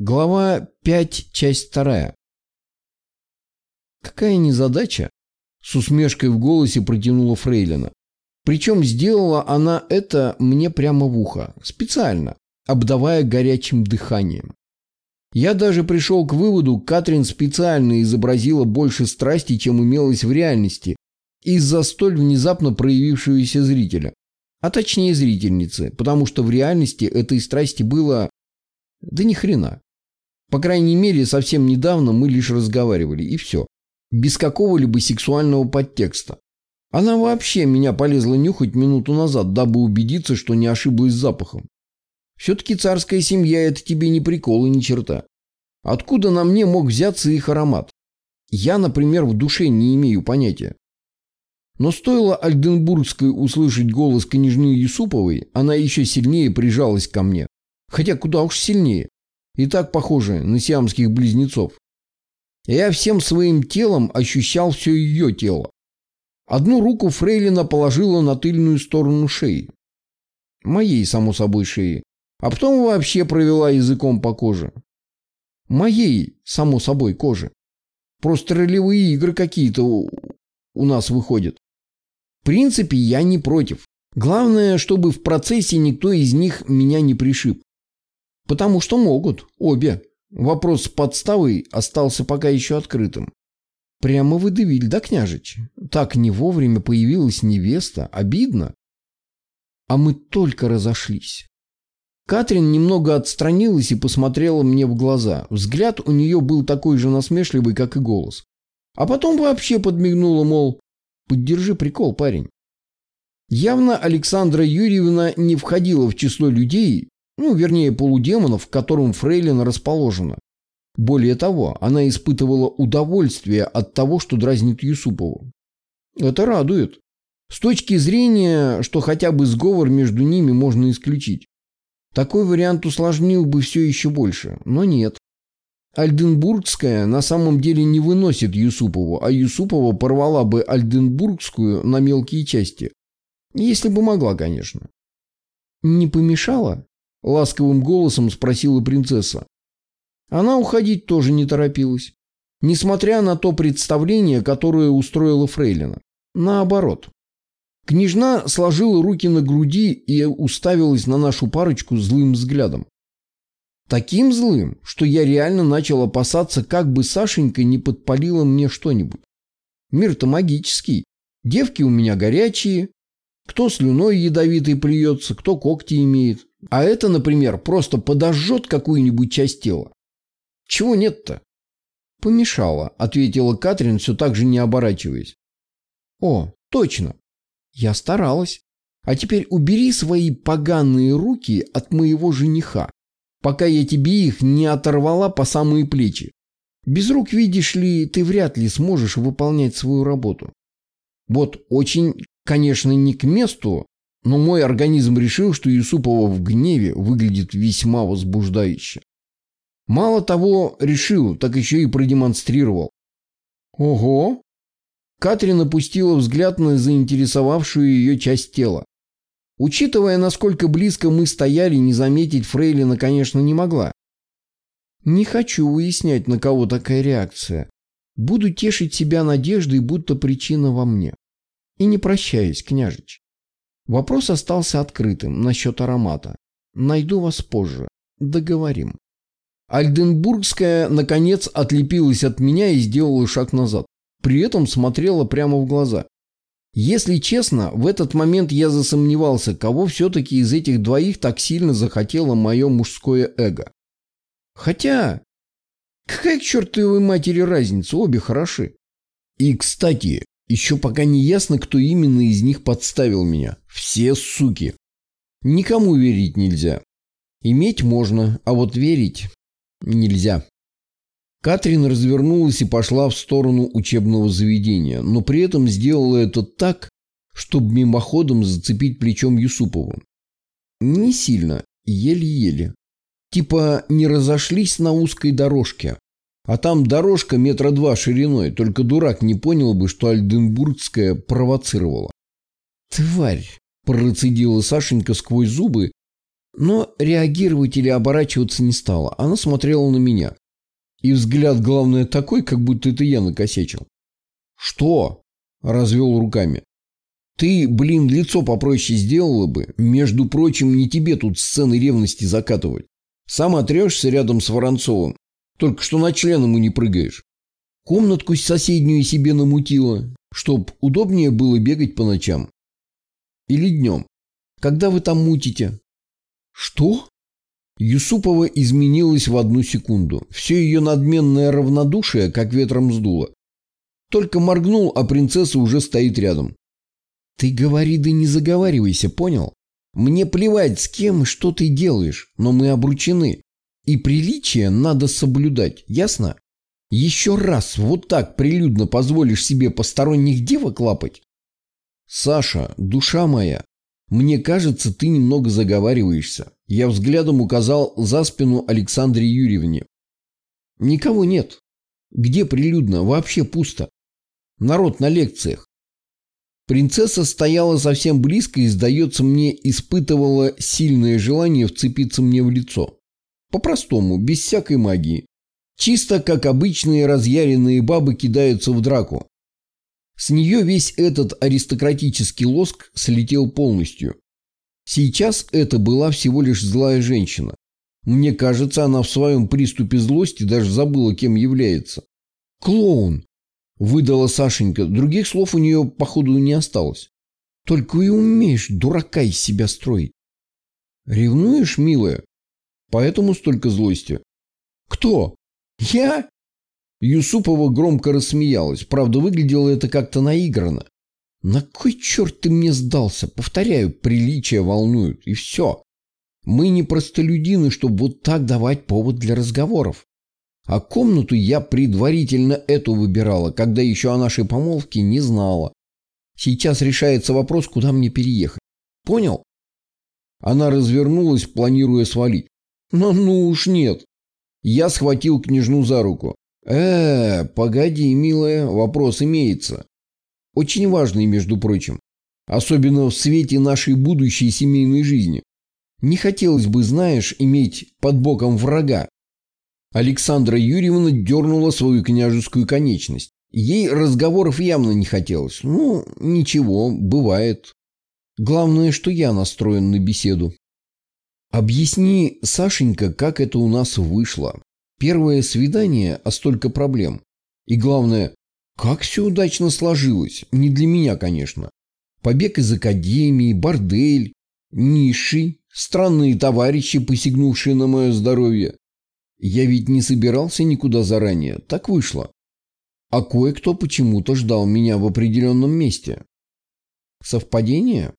Глава 5, часть 2. Какая незадача? С усмешкой в голосе протянула Фрейлина. Причем сделала она это мне прямо в ухо. Специально, обдавая горячим дыханием. Я даже пришел к выводу, Катрин специально изобразила больше страсти, чем имелось в реальности, из-за столь внезапно проявившегося зрителя. А точнее зрительницы, потому что в реальности этой страсти было... Да ни хрена. По крайней мере, совсем недавно мы лишь разговаривали, и все. Без какого-либо сексуального подтекста. Она вообще меня полезла нюхать минуту назад, дабы убедиться, что не ошиблась запахом. Все-таки царская семья – это тебе не прикол и ни черта. Откуда на мне мог взяться их аромат? Я, например, в душе не имею понятия. Но стоило Альденбургской услышать голос княжны Юсуповой, она еще сильнее прижалась ко мне. Хотя куда уж сильнее. И так похоже на сиамских близнецов. Я всем своим телом ощущал все ее тело. Одну руку Фрейлина положила на тыльную сторону шеи. Моей, само собой, шеи. А потом вообще провела языком по коже. Моей, само собой, кожи. Просто ролевые игры какие-то у нас выходят. В принципе, я не против. Главное, чтобы в процессе никто из них меня не пришиб. Потому что могут, обе. Вопрос с подставой остался пока еще открытым. Прямо выдавили, да, княжич? Так не вовремя появилась невеста. Обидно. А мы только разошлись. Катрин немного отстранилась и посмотрела мне в глаза. Взгляд у нее был такой же насмешливый, как и голос. А потом вообще подмигнула, мол, поддержи прикол, парень. Явно Александра Юрьевна не входила в число людей, ну, вернее, полудемонов, к которым Фрейлин расположена. Более того, она испытывала удовольствие от того, что дразнит Юсупову. Это радует. С точки зрения, что хотя бы сговор между ними можно исключить. Такой вариант усложнил бы все еще больше, но нет. Альденбургская на самом деле не выносит Юсупову, а Юсупова порвала бы Альденбургскую на мелкие части. Если бы могла, конечно. Не помешало? Ласковым голосом спросила принцесса. Она уходить тоже не торопилась. Несмотря на то представление, которое устроила Фрейлина. Наоборот. Княжна сложила руки на груди и уставилась на нашу парочку злым взглядом. Таким злым, что я реально начал опасаться, как бы Сашенька не подпалила мне что-нибудь. Мир-то магический. Девки у меня горячие. Кто слюной ядовитой плюется, кто когти имеет. А это, например, просто подожжет какую-нибудь часть тела. Чего нет-то? Помешала, ответила Катрин, все так же не оборачиваясь. О, точно. Я старалась. А теперь убери свои поганые руки от моего жениха, пока я тебе их не оторвала по самые плечи. Без рук, видишь ли, ты вряд ли сможешь выполнять свою работу. Вот очень, конечно, не к месту, но мой организм решил, что Юсупова в гневе выглядит весьма возбуждающе. Мало того, решил, так еще и продемонстрировал. Ого! Катрин опустила взгляд на заинтересовавшую ее часть тела. Учитывая, насколько близко мы стояли, не заметить Фрейлина, конечно, не могла. Не хочу выяснять, на кого такая реакция. Буду тешить себя надеждой, будто причина во мне. И не прощаюсь, княжич. Вопрос остался открытым насчет аромата. Найду вас позже. Договорим. Альденбургская, наконец, отлепилась от меня и сделала шаг назад. При этом смотрела прямо в глаза. Если честно, в этот момент я засомневался, кого все-таки из этих двоих так сильно захотело мое мужское эго. Хотя, какая к чертовой матери разница, обе хороши. И, кстати, еще пока не ясно, кто именно из них подставил меня. Все суки. Никому верить нельзя. Иметь можно, а вот верить нельзя. Катрин развернулась и пошла в сторону учебного заведения, но при этом сделала это так, чтобы мимоходом зацепить плечом Юсупову. Не сильно, еле-еле. Типа не разошлись на узкой дорожке, а там дорожка метра два шириной, только дурак не понял бы, что Альденбургская провоцировала. «Тварь!» – процедила Сашенька сквозь зубы, Но реагировать или оборачиваться не стала. Она смотрела на меня. И взгляд, главное, такой, как будто это я накосячил. «Что?» – развел руками. «Ты, блин, лицо попроще сделала бы. Между прочим, не тебе тут сцены ревности закатывать. Сам отрешься рядом с Воронцовым. Только что на член ему не прыгаешь. Комнатку соседнюю себе намутила, чтоб удобнее было бегать по ночам. Или днем. Когда вы там мутите?» «Что?» Юсупова изменилась в одну секунду. Все ее надменное равнодушие как ветром сдуло. Только моргнул, а принцесса уже стоит рядом. «Ты говори да не заговаривайся, понял? Мне плевать, с кем и что ты делаешь, но мы обручены. И приличие надо соблюдать, ясно? Еще раз вот так прилюдно позволишь себе посторонних девок лапать? Саша, душа моя, мне кажется, ты немного заговариваешься. Я взглядом указал за спину Александре Юрьевне. Никого нет. Где прилюдно? Вообще пусто. Народ на лекциях. Принцесса стояла совсем близко и, сдается мне, испытывала сильное желание вцепиться мне в лицо. По-простому, без всякой магии. Чисто, как обычные разъяренные бабы кидаются в драку. С нее весь этот аристократический лоск слетел полностью. Сейчас это была всего лишь злая женщина. Мне кажется, она в своем приступе злости даже забыла, кем является. «Клоун!» – выдала Сашенька. Других слов у нее, походу, не осталось. «Только и умеешь дурака из себя строить». «Ревнуешь, милая? Поэтому столько злости». «Кто? Я?» Юсупова громко рассмеялась. Правда, выглядело это как-то наигранно. «На кой черт ты мне сдался? Повторяю, приличия волнуют. И все. Мы не простолюдины, чтобы вот так давать повод для разговоров. А комнату я предварительно эту выбирала, когда еще о нашей помолвке не знала. Сейчас решается вопрос, куда мне переехать. Понял?» Она развернулась, планируя свалить. «Но ну уж нет». Я схватил княжну за руку. «Э, погоди, милая, вопрос имеется. Очень важный, между прочим. Особенно в свете нашей будущей семейной жизни. Не хотелось бы, знаешь, иметь под боком врага». Александра Юрьевна дернула свою княжескую конечность. Ей разговоров явно не хотелось. Ну, ничего, бывает. Главное, что я настроен на беседу. Объясни, Сашенька, как это у нас вышло. Первое свидание, а столько проблем. И главное, как все удачно сложилось. Не для меня, конечно. Побег из академии, бордель, ниши, странные товарищи, посягнувшие на мое здоровье. Я ведь не собирался никуда заранее, так вышло. А кое-кто почему-то ждал меня в определенном месте. Совпадение?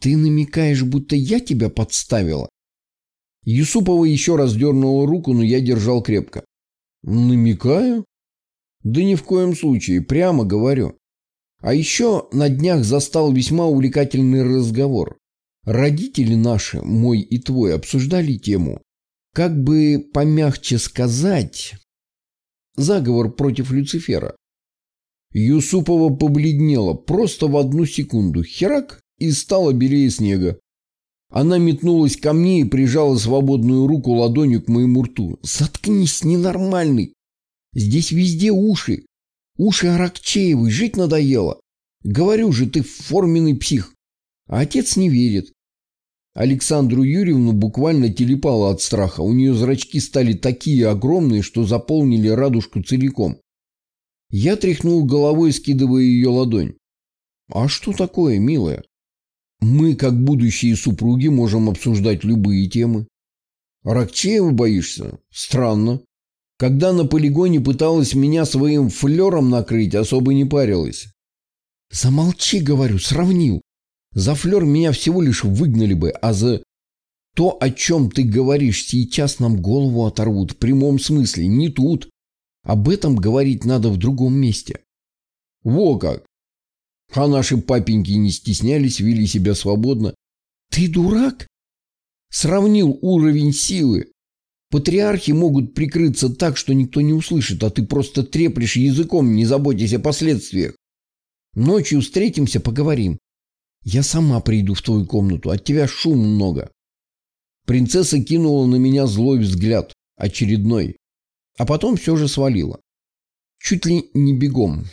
Ты намекаешь, будто я тебя подставила? Юсупова еще раз дернула руку, но я держал крепко. Намекаю? Да ни в коем случае, прямо говорю. А еще на днях застал весьма увлекательный разговор. Родители наши, мой и твой, обсуждали тему. Как бы помягче сказать... Заговор против Люцифера. Юсупова побледнела просто в одну секунду. Херак и стала белее снега. Она метнулась ко мне и прижала свободную руку ладонью к моему рту. «Заткнись, ненормальный! Здесь везде уши. Уши Аракчеевой, жить надоело. Говорю же, ты форменный псих. А отец не верит. Александру Юрьевну буквально телепало от страха. У нее зрачки стали такие огромные, что заполнили радужку целиком. Я тряхнул головой, скидывая ее ладонь. «А что такое, милая?» Мы, как будущие супруги, можем обсуждать любые темы. Ракчеева боишься? Странно. Когда на полигоне пыталась меня своим флером накрыть, особо не парилась. Замолчи, говорю, сравнил. За флер меня всего лишь выгнали бы, а за то, о чем ты говоришь, сейчас нам голову оторвут в прямом смысле, не тут. Об этом говорить надо в другом месте. Во как! А наши папеньки не стеснялись, вели себя свободно. Ты дурак? Сравнил уровень силы. Патриархи могут прикрыться так, что никто не услышит, а ты просто треплешь языком, не заботясь о последствиях. Ночью встретимся, поговорим. Я сама приду в твою комнату, от тебя шум много. Принцесса кинула на меня злой взгляд, очередной, а потом все же свалила. Чуть ли не бегом,